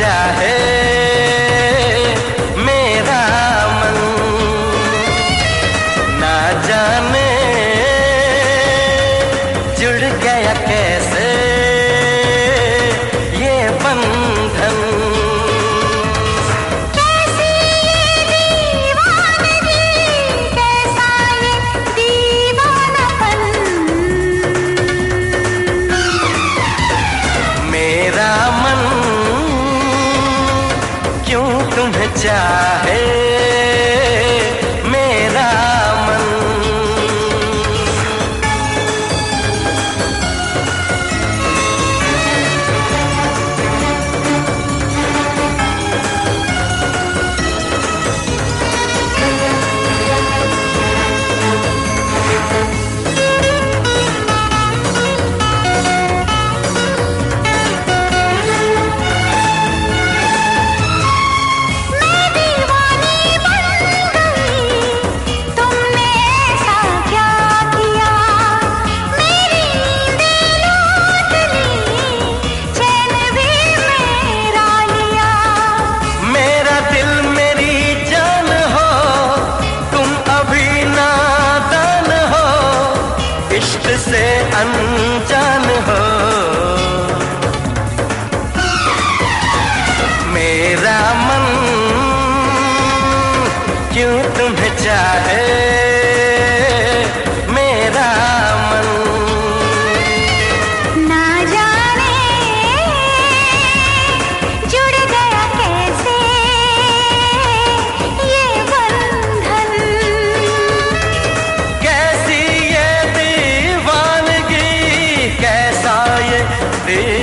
चाहे मेरा मन। ना जाने जुड़ गया कैसे तुम्हें चाहे थे